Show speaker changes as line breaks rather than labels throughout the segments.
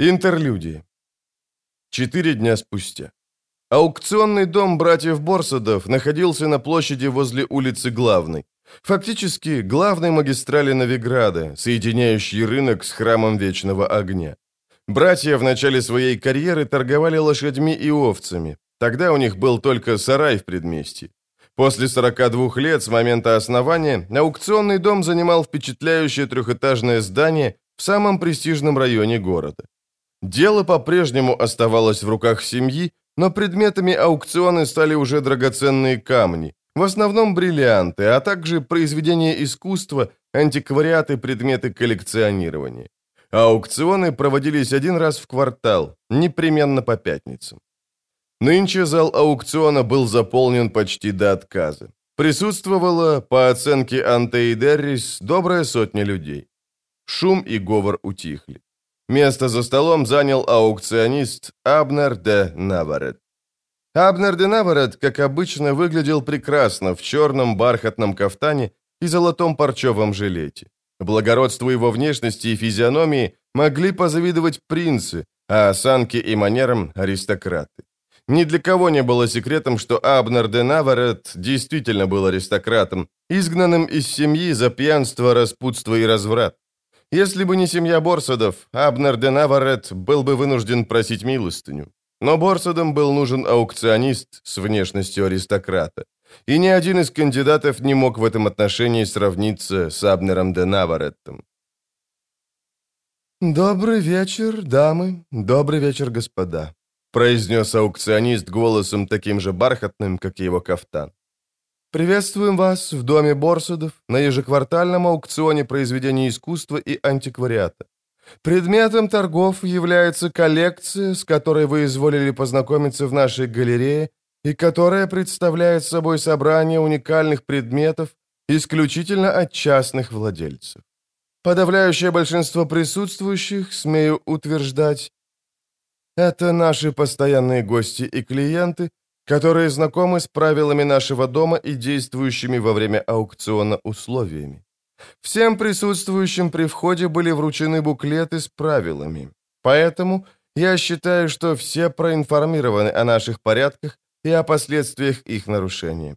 Интерлюдия. Четыре дня спустя. Аукционный дом братьев Борсадов находился на площади возле улицы Главной. Фактически, главной магистрали Новиграда, соединяющей рынок с храмом Вечного Огня. Братья в начале своей карьеры торговали лошадьми и овцами. Тогда у них был только сарай в предместье. После 42 лет с момента основания аукционный дом занимал впечатляющее трехэтажное здание в самом престижном районе города. Дело по-прежнему оставалось в руках семьи, но предметами аукциона стали уже драгоценные камни, в основном бриллианты, а также произведения искусства, антиквариаты, предметы коллекционирования. Аукционы проводились один раз в квартал, непременно по пятницам. Нынче зал аукциона был заполнен почти до отказа. Присутствовало, по оценке Антеи Деррис, добрая сотня людей. Шум и говор утихли. Место за столом занял аукционист Абнер де Наварет. Абнер де Наварет, как обычно, выглядел прекрасно в черном бархатном кафтане и золотом парчевом жилете. Благородству его внешности и физиономии могли позавидовать принцы, а осанке и манерам – аристократы. Ни для кого не было секретом, что Абнер де Наварет действительно был аристократом, изгнанным из семьи за пьянство, распутство и разврат. Если бы не семья Борсадов, Абнер де Наварет был бы вынужден просить милостыню. Но Борсадам был нужен аукционист с внешностью аристократа. И ни один из кандидатов не мог в этом отношении сравниться с Абнером де Навареттом. «Добрый вечер, дамы, добрый вечер, господа», произнес аукционист голосом таким же бархатным, как и его кафтан. Приветствуем вас в доме Борсудов на ежеквартальном аукционе произведений искусства и антиквариата. Предметом торгов является коллекция, с которой вы изволили познакомиться в нашей галерее и которая представляет собой собрание уникальных предметов исключительно от частных владельцев. Подавляющее большинство присутствующих, смею утверждать, это наши постоянные гости и клиенты, которые знакомы с правилами нашего дома и действующими во время аукциона условиями. Всем присутствующим при входе были вручены буклеты с правилами. Поэтому я считаю, что все проинформированы о наших порядках и о последствиях их нарушения.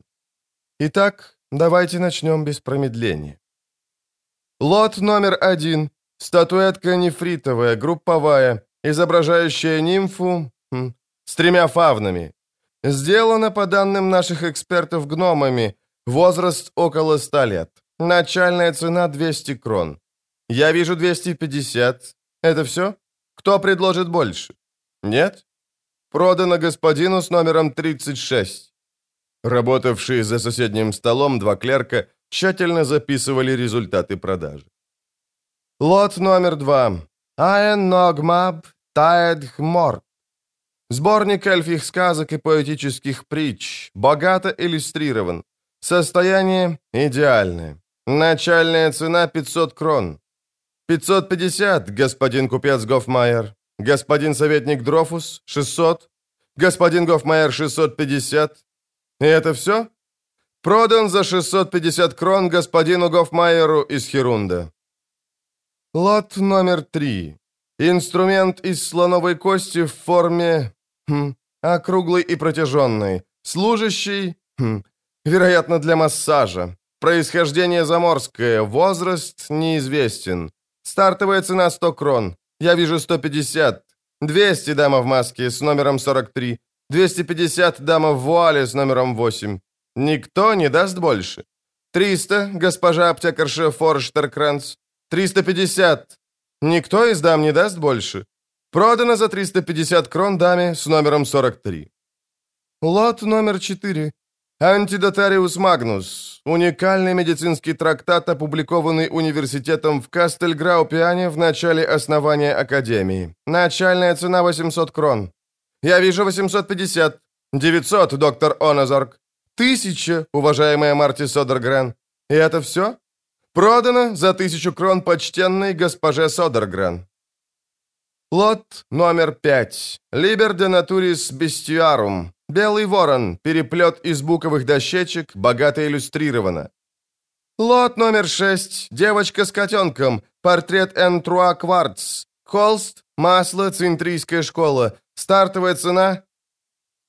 Итак, давайте начнем без промедления. Лот номер один. Статуэтка нефритовая, групповая, изображающая нимфу хм, с тремя фавнами. Сделано по данным наших экспертов гномами. Возраст около 100 лет. Начальная цена 200 крон. Я вижу 250. Это все? Кто предложит больше? Нет? Продано господину с номером 36. Работавшие за соседним столом два клерка тщательно записывали результаты продажи. Лот номер два. Аэн Ногмаб Таэдхморт. Сборник эльфих сказок и поэтических притч, богато иллюстрирован. Состояние идеальное. Начальная цена 500 крон. 550, господин купец Гофмайер. Господин советник Дрофус, 600. Господин Гофмайер, 650. И это все? Продан за 650 крон господину Гофмайеру из Херунда. Лот номер три. Инструмент из слоновой кости в форме Хм, округлый и протяженный. Служащий, хм, вероятно, для массажа. Происхождение заморское, возраст неизвестен. Стартовая цена 100 крон. Я вижу 150. 200 дама в маске с номером 43. 250 дама в вуале с номером 8. Никто не даст больше. 300, госпожа аптекарша Форштеркранц. 350. Никто из дам не даст больше. Продано за 350 крон даме с номером 43. Лот номер 4. Антидотариус Магнус. Уникальный медицинский трактат, опубликованный университетом в Кастельграупиане в начале основания Академии. Начальная цена 800 крон. Я вижу 850. 900, доктор Оназорг. Тысяча, уважаемая Марти Содергрен. И это все? Продано за тысячу крон почтенной госпоже Содергрен. Лот номер пять. Либер де натурис бестиарум. Белый ворон. Переплет из буковых дощечек, богато иллюстрировано. Лот номер шесть. Девочка с котенком. Портрет Энтруа Кварц. Холст Масло, центрийская школа. Стартовая цена?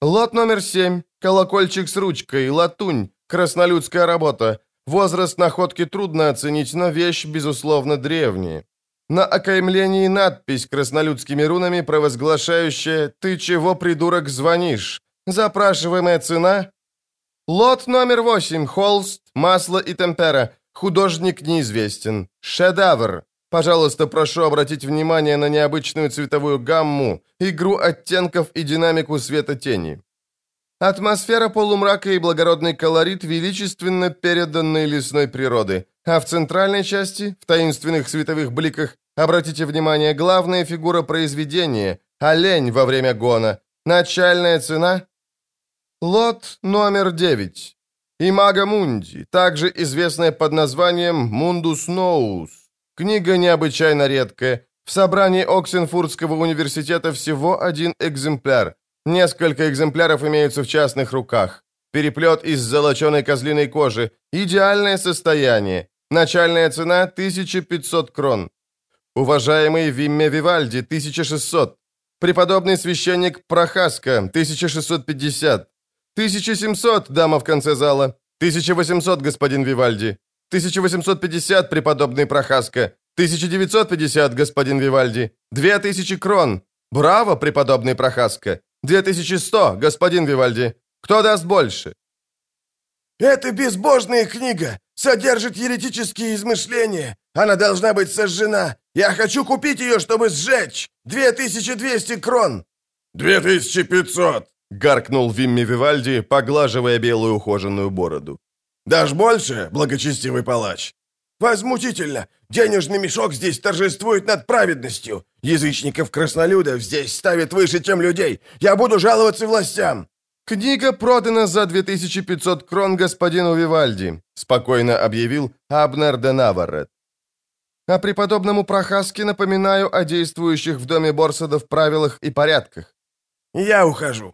Лот номер семь. Колокольчик с ручкой, латунь, краснолюдская работа. Возраст находки трудно оценить, но вещь, безусловно, древняя. На окаймлении надпись краснолюдскими рунами, провозглашающая «Ты чего, придурок, звонишь?» Запрашиваемая цена Лот номер восемь. Холст, масло и темпера. Художник неизвестен. Шедевр. Пожалуйста, прошу обратить внимание на необычную цветовую гамму, игру оттенков и динамику света-тени. Атмосфера полумрака и благородный колорит величественно переданной лесной природы, а в центральной части, в таинственных световых бликах, обратите внимание, главная фигура произведения – олень во время гона. Начальная цена Лот номер 9. Имага Мунди, также известная под названием Мундус Ноус. Книга необычайно редкая. В собрании Оксенфурдского университета всего один экземпляр. Несколько экземпляров имеются в частных руках. Переплет из золоченой козлиной кожи. Идеальное состояние. Начальная цена 1500 крон. Уважаемый Вимме Вивальди 1600. Преподобный священник Прохаска 1650. 1700, дама в конце зала. 1800, господин Вивальди. 1850, преподобный Прохаска. 1950, господин Вивальди. 2000 крон. Браво, преподобный Прохаска. 2100, господин Вивальди. Кто даст больше?
«Это безбожная книга, содержит еретические измышления. Она должна быть сожжена. Я хочу купить ее, чтобы сжечь. 2200 крон».
«2500», Гаркнул Вимми Вивальди, поглаживая белую ухоженную бороду.
«Дашь больше, благочестивый палач?» «Возмутительно! Денежный мешок здесь торжествует над праведностью! Язычников-краснолюдов здесь ставят выше, чем людей! Я буду жаловаться властям!»
«Книга продана за 2500 крон господину Вивальди», спокойно объявил Абнер де Наваррет. «А преподобному Прохаске напоминаю о действующих в доме Борсадов правилах и порядках».
«Я ухожу»,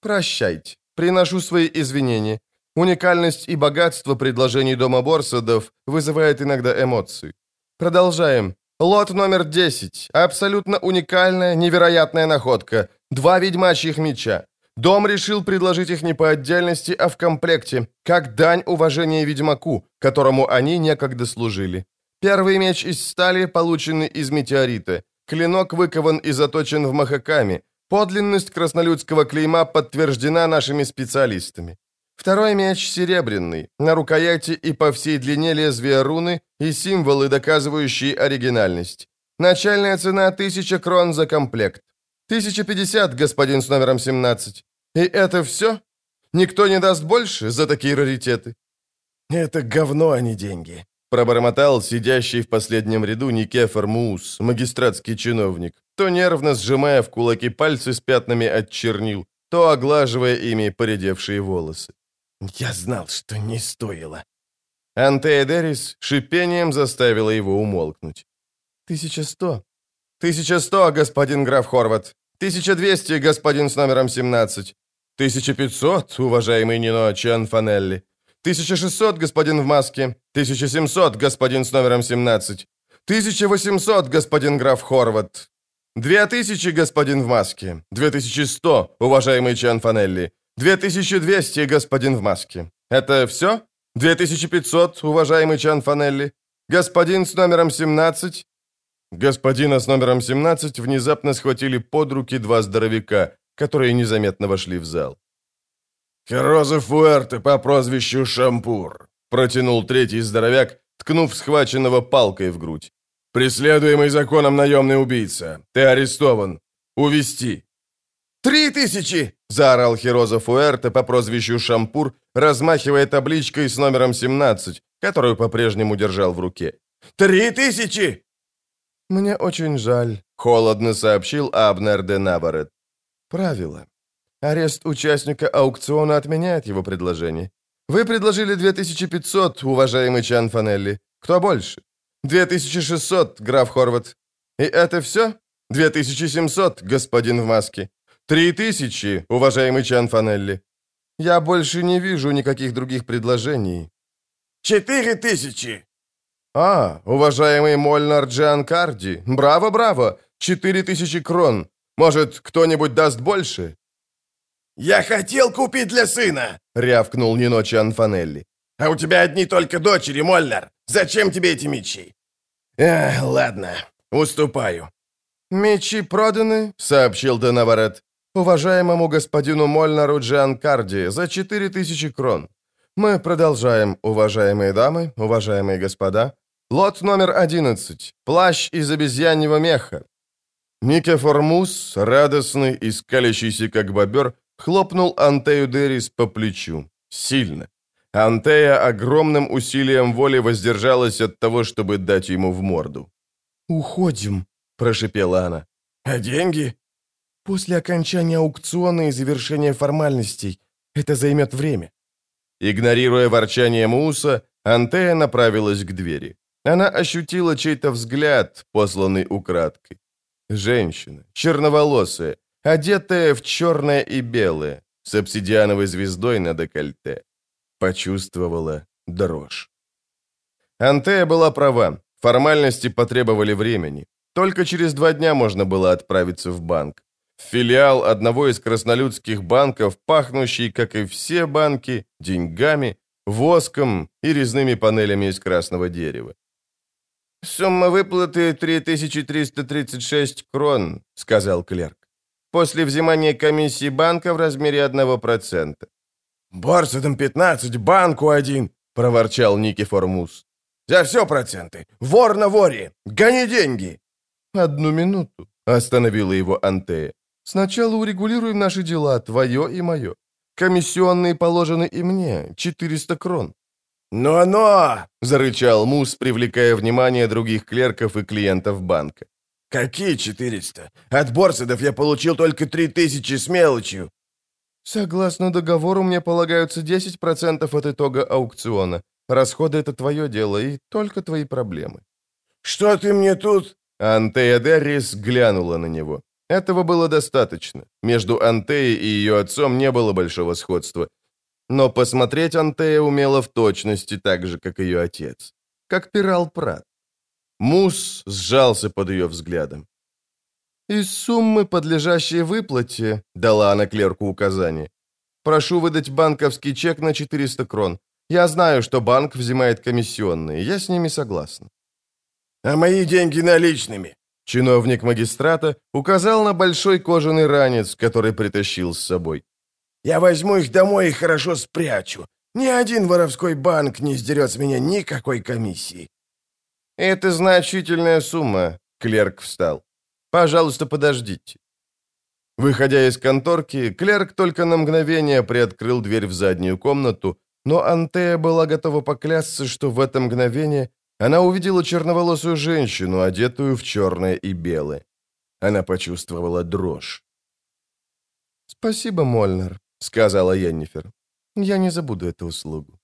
Прощайте. Приношу свои извинения. Уникальность и богатство предложений дома Борсадов вызывает иногда эмоции. Продолжаем. Лот номер 10. Абсолютно уникальная, невероятная находка. Два ведьмачьих меча. Дом решил предложить их не по отдельности, а в комплекте, как дань уважения ведьмаку, которому они некогда служили. Первый меч из стали, полученный из метеорита. Клинок выкован и заточен в Махакаме, Подлинность краснолюдского клейма подтверждена нашими специалистами. Второй меч серебряный, на рукояти и по всей длине лезвия руны и символы, доказывающие оригинальность. Начальная цена 1000 крон за комплект. 1050, господин с номером 17. И это все? Никто не даст больше за такие раритеты?
Это говно, а не деньги.
Пробормотал сидящий в последнем ряду Никефор Муус, магистратский чиновник, то нервно сжимая в кулаки пальцы с пятнами от чернил, то оглаживая ими поредевшие волосы.
«Я знал, что не стоило».
Антея Дерис шипением заставила его умолкнуть. «Тысяча сто». «Тысяча сто, господин граф Хорват. Тысяча двести, господин с номером семнадцать. Тысяча пятьсот, уважаемый Нино Чан Фанелли. 1600, господин в маске. 1700, господин с номером 17. 1800, господин граф Хорват. 2000, господин в маске. 2100, уважаемый Чан Фанелли. 2200, господин в маске. Это все? 2500, уважаемый Чан Фанелли. Господин с номером 17. Господина с номером 17 внезапно схватили под руки два здоровяка, которые незаметно вошли в зал.
«Хероза Фуэрте по прозвищу Шампур», — протянул третий здоровяк, ткнув схваченного палкой в грудь. «Преследуемый законом наемный убийца. Ты арестован. Увести».
«Три тысячи!» — заорал Хероза Фуэрте по прозвищу Шампур, размахивая табличкой с номером 17, которую по-прежнему держал в руке.
«Три тысячи!»
«Мне очень жаль», — холодно сообщил Абнер де Наварет. «Правило. Арест участника аукциона отменяет его предложение. Вы предложили 2500, уважаемый Чан Фанелли. Кто больше? 2600, граф Хорват. И это все? 2700, господин в маске. 3000, уважаемый Чан Фанелли. Я больше не вижу никаких других предложений.
Четыре тысячи.
А, уважаемый Мольнар Джан Карди. Браво, браво. Четыре тысячи крон. Может, кто-нибудь даст больше?»
«Я хотел купить для сына!»
— рявкнул Ниночи Анфанелли.
«А у тебя одни только дочери, Мольнер. Зачем тебе эти мечи?» «Эх, ладно, уступаю».
«Мечи проданы», — сообщил Денаварет, уважаемому господину Мольнару Джианкарди за четыре тысячи крон. Мы продолжаем, уважаемые дамы, уважаемые господа. Лот номер одиннадцать. Плащ из обезьяньего меха. Никеформус, радостный и скалящийся как бобер, хлопнул Антею Дерис по плечу. Сильно. Антея огромным усилием воли воздержалась от того, чтобы дать ему в морду.
«Уходим», — прошипела она.
«А деньги?»
«После окончания аукциона и завершения формальностей. Это займет время».
Игнорируя ворчание Муса, Антея направилась к двери. Она ощутила чей-то взгляд, посланный украдкой. Женщина, черноволосая, одетая в черное и белое, с обсидиановой звездой на декольте. Почувствовала дрожь. Антея была права. Формальности потребовали времени. Только через два дня можно было отправиться в банк. Филиал одного из краснолюдских банков, пахнущий, как и все банки, деньгами, воском и резными панелями из красного дерева. «Сумма выплаты 3336 крон», — сказал клерк. «После взимания комиссии банка в размере 1%.
«Борсетом 15, банку один», — проворчал Никифор Мус. «За все проценты! Вор на воре! Гони деньги!»
«Одну минуту», — остановила его Антея. «Сначала урегулируем наши дела, твое и мое. Комиссионные положены и мне, 400 крон».
«Но-но!»
— зарычал Мус, привлекая внимание других клерков и клиентов банка.
«Какие 400? От Борседов я получил только 3000 с мелочью».
«Согласно договору, мне полагаются 10% от итога аукциона. Расходы — это твое дело и только твои проблемы».
«Что ты мне тут?»
Антея Деррис глянула на него. Этого было достаточно. Между Антеей и ее отцом не было большого сходства. Но посмотреть Антея умела в точности так же, как ее отец. Как пирал Прат. Мус сжался под ее взглядом. «Из суммы, подлежащей выплате», — дала она клерку указание, «прошу выдать банковский чек на 400 крон. Я знаю, что банк взимает комиссионные, я с ними согласна».
«А мои деньги наличными?»
Чиновник магистрата указал на большой кожаный ранец, который притащил с собой.
«Я возьму их домой и хорошо спрячу. Ни один воровской банк не сдерет с меня никакой комиссии».
«Это значительная сумма», — клерк встал. Пожалуйста, подождите». Выходя из конторки, клерк только на мгновение приоткрыл дверь в заднюю комнату, но Антея была готова поклясться, что в это мгновение она увидела черноволосую женщину, одетую в черное и белое. Она почувствовала дрожь. «Спасибо, Мольнер», — сказала Йеннифер. «Я не забуду эту услугу».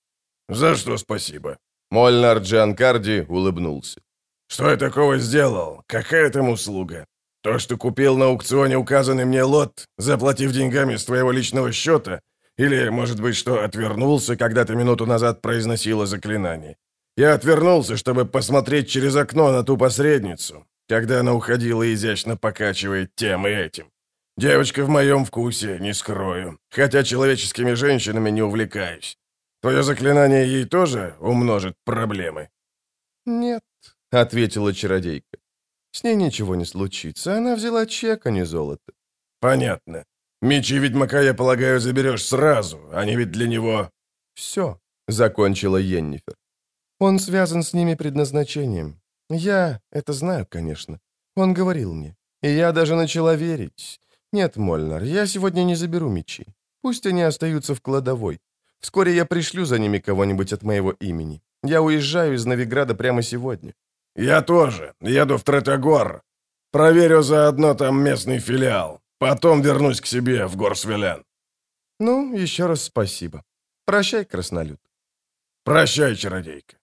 «За что спасибо?»
Мольнар Джанкарди улыбнулся.
«Что я такого сделал? Какая там услуга? То, что купил на аукционе указанный мне лот, заплатив деньгами с твоего личного счета, или, может быть, что отвернулся, когда ты минуту назад произносила заклинание. Я отвернулся, чтобы посмотреть через окно на ту посредницу, когда она уходила изящно покачивает тем и этим. Девочка в моем вкусе, не скрою, хотя человеческими женщинами не увлекаюсь. Твое заклинание ей тоже умножит проблемы?»
«Нет», — ответила чародейка. С ней ничего не случится. Она взяла чек, а не золото.
Понятно. Мечи ведьмака, я полагаю, заберешь сразу. Они ведь для него...
Все, закончила Йеннифер. Он связан с ними предназначением. Я это знаю, конечно. Он говорил мне. И я даже начала верить. Нет, Мольнар, я сегодня не заберу мечи. Пусть они остаются в кладовой. Вскоре я пришлю за ними кого-нибудь от моего имени. Я уезжаю из Новиграда прямо сегодня.
«Я тоже. Еду в Третогор. Проверю заодно там местный филиал. Потом вернусь к себе в Горсвелян».
«Ну, еще раз спасибо. Прощай, краснолюд».
«Прощай, чародейка».